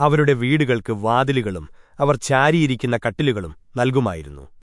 അവരുടെ വീടുകൾക്ക് വാതിലുകളും അവർ ചാരിയിരിക്കുന്ന കട്ടിലുകളും നൽകുമായിരുന്നു.